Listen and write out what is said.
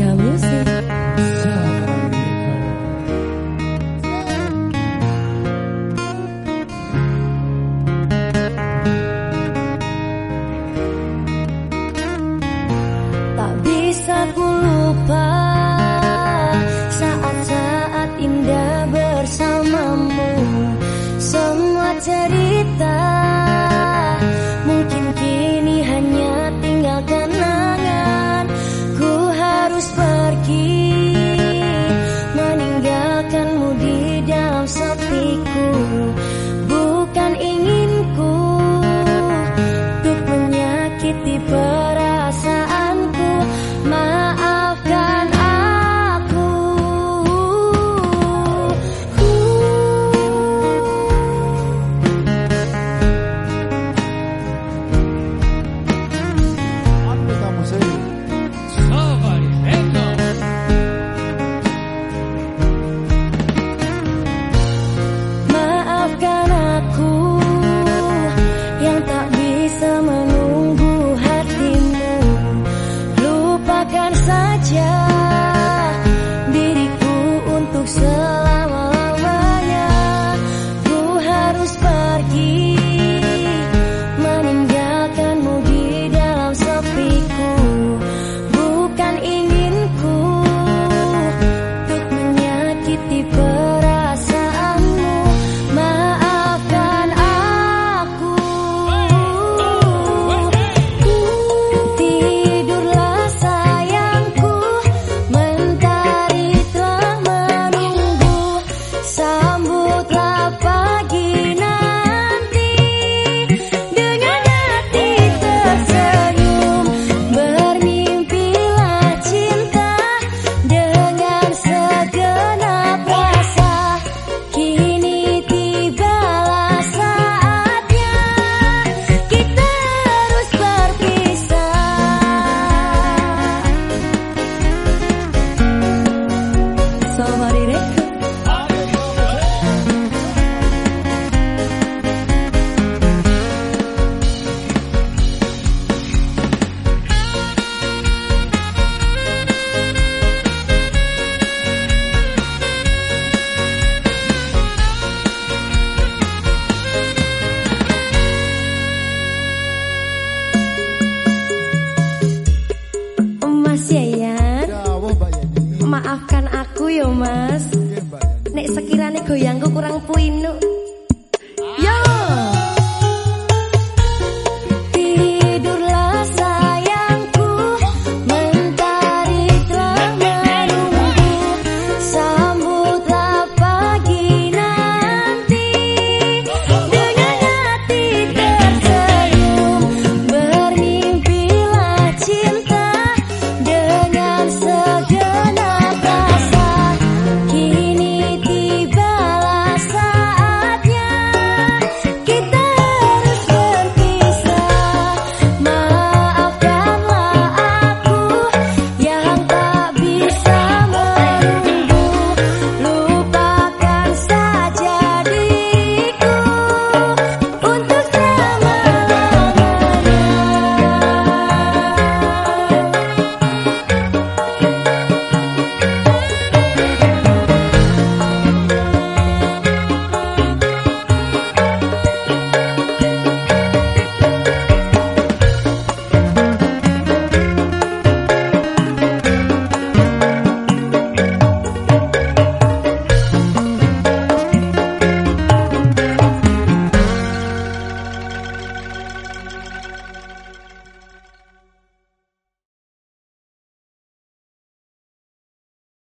Música. Di perang aku yo mas. Nek sekirane goyangku kurang puinu